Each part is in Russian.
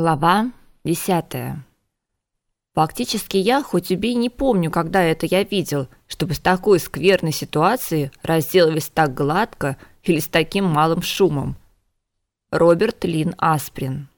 Глава 10. Фактически я, хоть убей, не помню, когда это я видел, чтобы с такой скверной ситуации разделались так гладко или с таким малым шумом. Роберт Лин Асприн.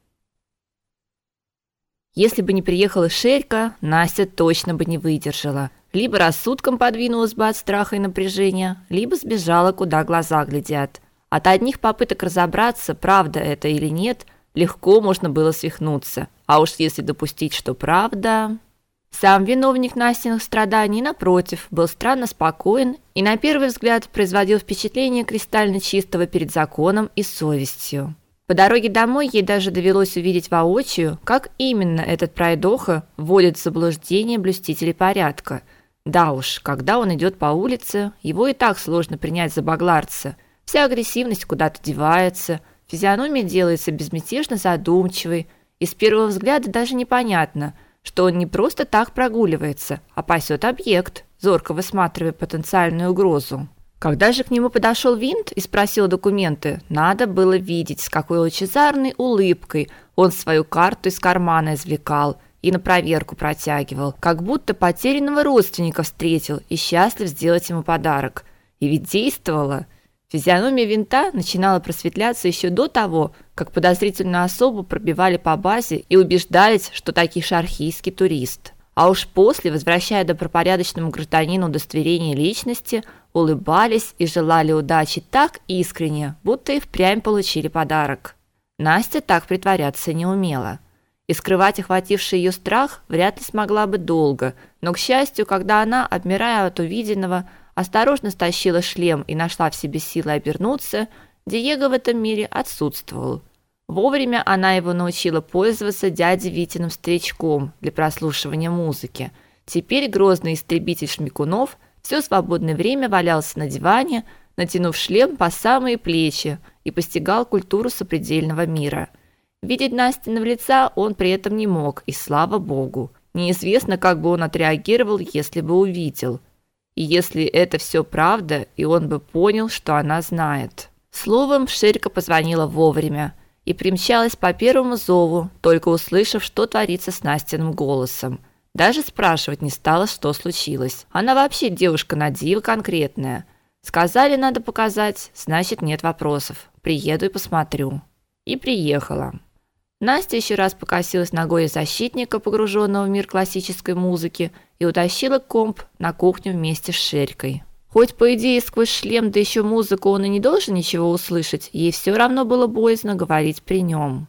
Если бы не приехала Шерька, Настя точно бы не выдержала. Либо рассудком подвинулась бы от страха и напряжения, либо сбежала, куда глаза глядят. От одних попыток разобраться, правда это или нет – легко можно было свихнуться. А уж если допустить, что правда... Сам виновник Настиных страданий, напротив, был странно спокоен и на первый взгляд производил впечатление кристально чистого перед законом и совестью. По дороге домой ей даже довелось увидеть воочию, как именно этот пройдоха вводит в заблуждение блюстителей порядка. Да уж, когда он идет по улице, его и так сложно принять за багларца. Вся агрессивность куда-то девается – Физиономия делается безмятежно задумчивой, и с первого взгляда даже непонятно, что он не просто так прогуливается, а пасет объект, зорко высматривая потенциальную угрозу. Когда же к нему подошел Винт и спросил документы, надо было видеть, с какой лучезарной улыбкой он свою карту из кармана извлекал и на проверку протягивал, как будто потерянного родственника встретил и счастлив сделать ему подарок. И ведь действовало – Физиономия винта начинала просветляться еще до того, как подозрительную особу пробивали по базе и убеждались, что таки шархийский турист. А уж после, возвращая добропорядочному гражданину удостоверение личности, улыбались и желали удачи так искренне, будто и впрямь получили подарок. Настя так притворяться не умела. И скрывать охвативший ее страх вряд ли смогла бы долго, но, к счастью, когда она, обмирая от увиденного, осторожно стащила шлем и нашла в себе силы обернуться, Диего в этом мире отсутствовал. Вовремя она его научила пользоваться дяде Витиным стречком для прослушивания музыки. Теперь грозный истребитель Шмикунов все свободное время валялся на диване, натянув шлем по самые плечи и постигал культуру сопредельного мира. Видеть Настиного лица он при этом не мог, и слава богу. Неизвестно, как бы он отреагировал, если бы увидел – и если это все правда, и он бы понял, что она знает. Словом, Шерика позвонила вовремя и примчалась по первому зову, только услышав, что творится с Настиным голосом. Даже спрашивать не стала, что случилось. Она вообще девушка на диво конкретная. Сказали, надо показать, значит, нет вопросов. Приеду и посмотрю. И приехала. Настя еще раз покосилась на горе защитника, погруженного в мир классической музыки, и утащила комп на кухню вместе с Шерькой. Хоть по идее сквозь шлем да еще музыку он и не должен ничего услышать, ей все равно было боязно говорить при нем.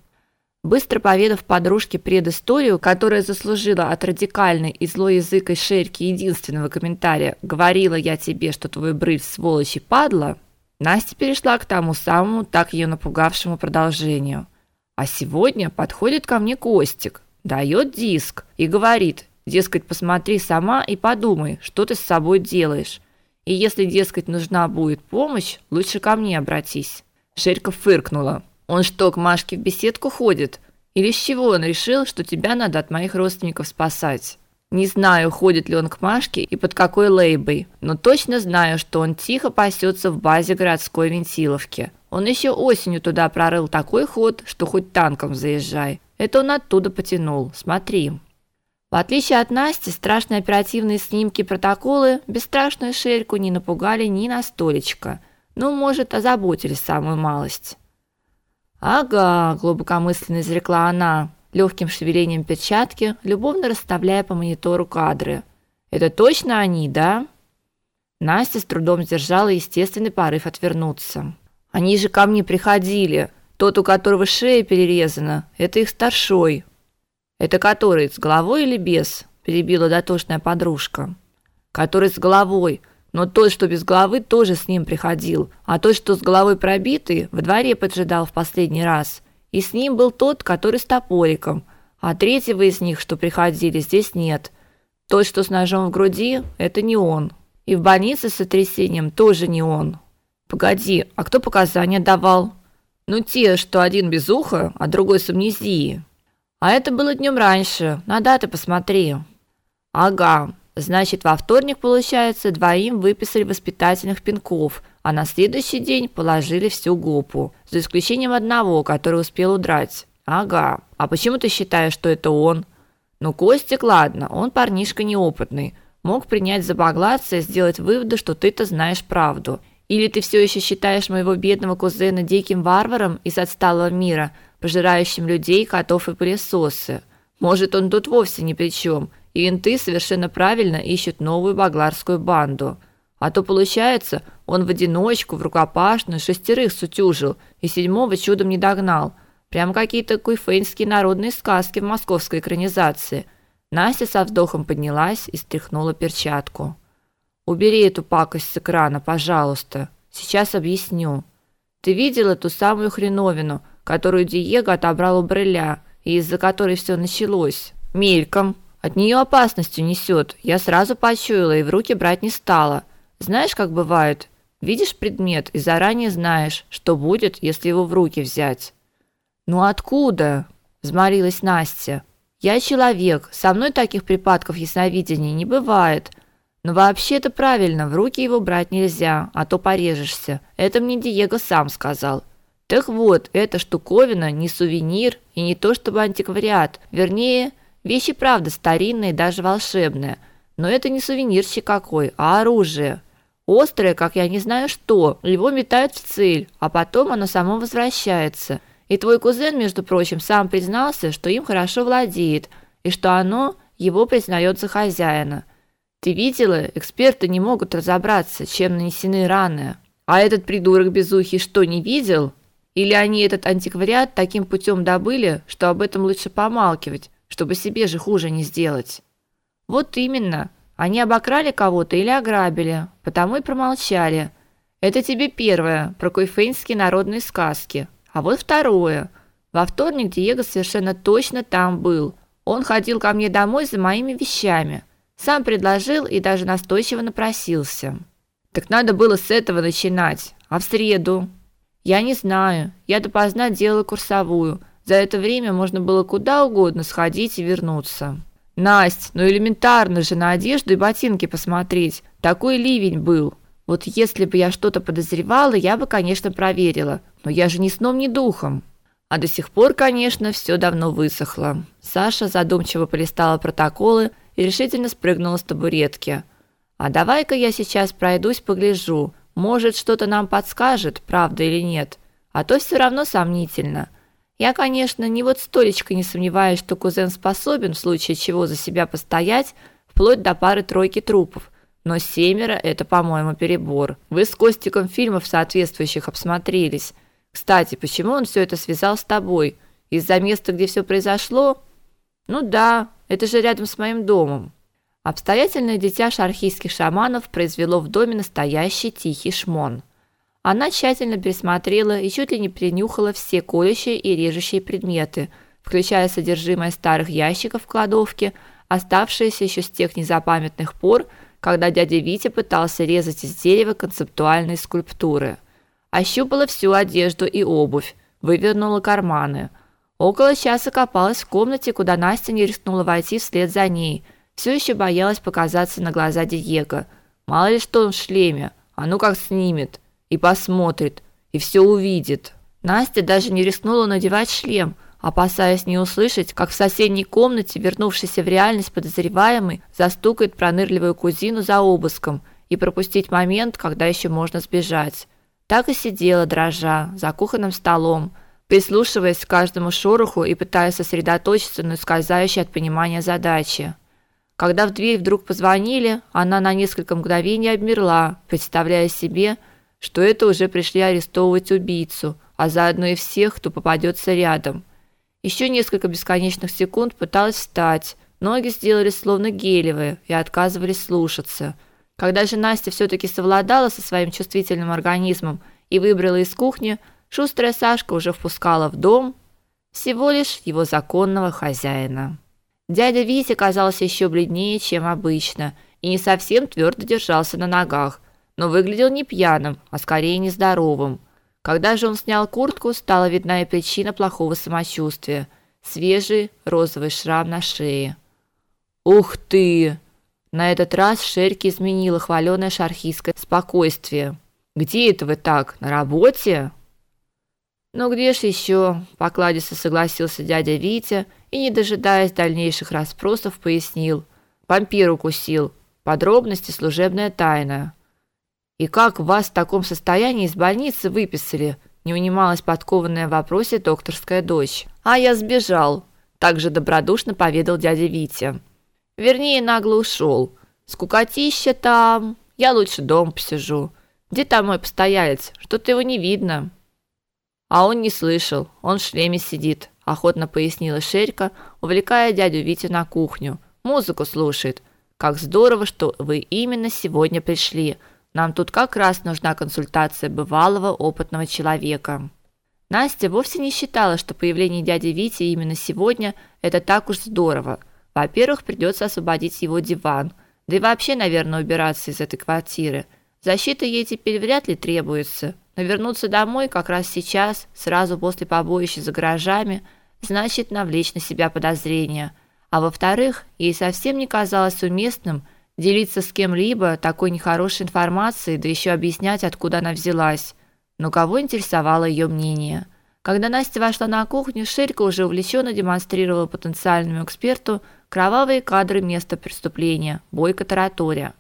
Быстро поведав подружке предысторию, которая заслужила от радикальной и злоязыкой Шерьки единственного комментария «Говорила я тебе, что твой брыв сволочь и падла», Настя перешла к тому самому, так ее напугавшему продолжению – а сегодня подходит ко мне Костик, дает диск и говорит, дескать, посмотри сама и подумай, что ты с собой делаешь. И если, дескать, нужна будет помощь, лучше ко мне обратись. Шерька фыркнула. Он что, к Машке в беседку ходит? Или с чего он решил, что тебя надо от моих родственников спасать? Не знаю, ходит ли он к Машке и под какой лейбой, но точно знаю, что он тихо пасется в базе городской вентиловки. Он еще осенью туда прорыл такой ход, что хоть танком заезжай. Это он оттуда потянул. Смотри. В отличие от Насти, страшные оперативные снимки протоколы бесстрашную Шельку не напугали ни на столечко. Ну, может, озаботились самую малость. Ага, глубокомысленно изрекла она, легким шевелением перчатки, любовно расставляя по монитору кадры. Это точно они, да? Настя с трудом сдержала естественный порыв отвернуться. Они же ко мне приходили. Тот, у которого шея перерезана, это их старшой. Это который с головой или без? перебила дотошная подружка. Который с головой. Но тот, что без головы, тоже с ним приходил, а тот, что с головой пробитый, в дворе поджидал в последний раз. И с ним был тот, который с топориком, а третьего из них, что приходили, здесь нет. Тот, что с ножом в груди, это не он. И в больнице с сотрясением тоже не он. Погоди, а кто показания давал? Ну те, что один без уха, а другой с амнезией. А это было днем раньше. На даты посмотри. Ага. Значит, во вторник, получается, двоим выписали воспитательных пинков, а на следующий день положили всю гопу, за исключением одного, который успел удрать. Ага. А почему ты считаешь, что это он? Ну, Костик, ладно, он парнишка неопытный. Мог принять за баглаца и сделать выводы, что ты-то знаешь правду. Или ты все еще считаешь моего бедного кузена диким варваром из отсталого мира, пожирающим людей, котов и пылесосы? Может, он тут вовсе ни при чем, и инты совершенно правильно ищут новую багларскую банду. А то получается, он в одиночку, в рукопашную шестерых сутюжил и седьмого чудом не догнал. Прям какие-то куйфейнские народные сказки в московской экранизации. Настя со вздохом поднялась и стряхнула перчатку. Убери эту пакость с экрана, пожалуйста. Сейчас объясню. Ты видела ту самую хреновину, которую Диего отобрал у Бреля, и из-за которой все началось? Мельком. От нее опасностью несет. Я сразу почуяла и в руки брать не стала. Знаешь, как бывает? Видишь предмет и заранее знаешь, что будет, если его в руки взять. Ну откуда? взмолилась Настя. Я человек, со мной таких припадков ясновидения не бывает. Но вообще это правильно, в руки его брать нельзя, а то порежешься. Это мне Диего сам сказал. Так вот, эта штуковина не сувенир и не то чтобы антиквариат, вернее, вещи правда старинные, даже волшебные. Но это не сувенирчик какой, а оружие. Острое, как я не знаю что. Его метают в цель, а потом оно само возвращается. И твой кузен, между прочим, сам признался, что им хорошо владеет и что оно его признает за хозяина. Ты видела, эксперты не могут разобраться, чем нанесены раны. А этот придурок безухий что, не видел? Или они этот антиквариат таким путем добыли, что об этом лучше помалкивать, чтобы себе же хуже не сделать? Вот именно. Они обокрали кого-то или ограбили, потому и промолчали. Это тебе первое про койфейнские народные сказки. А вот второе. Во вторник Диего совершенно точно там был. Он ходил ко мне домой за моими вещами. Сам предложил и даже настойчиво напросился. Так надо было с этого начинать. А в среду? Я не знаю. Я допоздна делала курсовую. За это время можно было куда угодно сходить и вернуться. Насть, ну элементарно же на одежду и ботинки посмотреть. Такой ливень был. Вот если бы я что-то подозревала, я бы, конечно, проверила. Но я же ни сном, ни духом. А до сих пор, конечно, все давно высохло. Саша задумчиво полистала протоколы и решительно спрыгнула с табуретки. А давай-ка я сейчас пройдусь, погляжу. Может, что-то нам подскажет, правда или нет. А то все равно сомнительно. Я, конечно, ни вот столечко не сомневаюсь, что кузен способен в случае чего за себя постоять, вплоть до пары-тройки трупов. Но семеро это, по-моему, перебор. Вы с Костиком фильмов соответствующих обсмотрелись. Кстати, почему он все это связал с тобой? Из-за места, где все произошло? Ну да, это же рядом с моим домом. Обстоятельное дитя шархийских шаманов произвело в доме настоящий тихий шмон. Она тщательно пересмотрела и чуть ли не принюхала все колющие и режущие предметы, включая содержимое старых ящиков в кладовке, оставшиеся еще с тех незапамятных пор, когда дядя Витя пытался резать из дерева концептуальные скульптуры. Ощупала всю одежду и обувь, вывернула карманы – Около часа копалась в комнате, куда Настя не рискнула войти вслед за ней. Все еще боялась показаться на глаза Диего. Мало ли что он в шлеме, а ну как снимет и посмотрит, и все увидит. Настя даже не рискнула надевать шлем, опасаясь не услышать, как в соседней комнате, вернувшийся в реальность подозреваемый, застукает пронырливую кузину за обыском и пропустить момент, когда еще можно сбежать. Так и сидела дрожа за кухонным столом, прислушиваясь к каждому шороху и пытаясь сосредоточиться на ускользающей от понимания задаче. Когда в дверь вдруг позвонили, она на несколько мгновений обмерла, представляя себе, что это уже пришли арестовывать убийцу, а заодно и всех, кто попадется рядом. Еще несколько бесконечных секунд пыталась встать. Ноги сделались словно гелевые и отказывались слушаться. Когда же Настя все таки совладала со своим чувствительным организмом и выбрала из кухни, Шустрая Сашка уже впускала в дом всего лишь его законного хозяина. Дядя Витя казался еще бледнее, чем обычно, и не совсем твердо держался на ногах, но выглядел не пьяным, а скорее нездоровым. Когда же он снял куртку, стала видна и причина плохого самочувствия свежий розовый шрам на шее. Ух ты! На этот раз Шерки изменила хваленое шархийское спокойствие. Где это вы так? На работе? Ну где ж еще? покладисто согласился дядя Витя и, не дожидаясь дальнейших расспросов, пояснил: "Вампир укусил. Подробности служебная тайна". И как вас в таком состоянии из больницы выписали? Не унималась подкованная в вопросе докторская дочь. А я сбежал, также добродушно поведал дядя Витя. Вернее, нагло ушел. Скукотища там. Я лучше дом посижу. Где там мой постоялец? Что-то его не видно. А он не слышал, он в шлеме сидит, охотно пояснила Шерька, увлекая дядю Витю на кухню. Музыку слушает. Как здорово, что вы именно сегодня пришли. Нам тут как раз нужна консультация бывалого опытного человека. Настя вовсе не считала, что появление дяди Вити именно сегодня это так уж здорово. Во-первых, придется освободить его диван, да и вообще, наверное, убираться из этой квартиры. Защита ей теперь вряд ли требуется. Но вернуться домой как раз сейчас, сразу после побоища за гаражами, значит навлечь на себя подозрения. А во-вторых, ей совсем не казалось уместным делиться с кем-либо такой нехорошей информацией, да еще объяснять, откуда она взялась. Но кого интересовало ее мнение? Когда Настя вошла на кухню, Шелька уже увлеченно демонстрировала потенциальному эксперту кровавые кадры места преступления, бойко тараторя.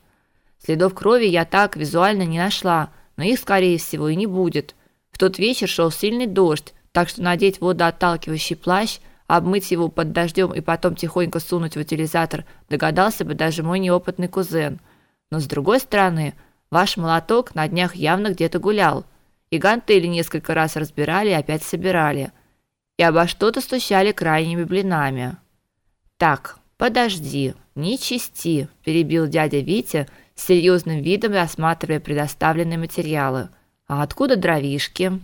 Следов крови я так визуально не нашла, но их, скорее всего, и не будет. В тот вечер шел сильный дождь, так что надеть водоотталкивающий плащ, обмыть его под дождем и потом тихонько сунуть в утилизатор догадался бы даже мой неопытный кузен. Но с другой стороны, ваш молоток на днях явно где-то гулял. И гантели несколько раз разбирали и опять собирали. И обо что-то стучали крайними блинами. Так, подожди, не чисти, перебил дядя Витя, с серьезным видом осматривая предоставленные материалы. А откуда дровишки?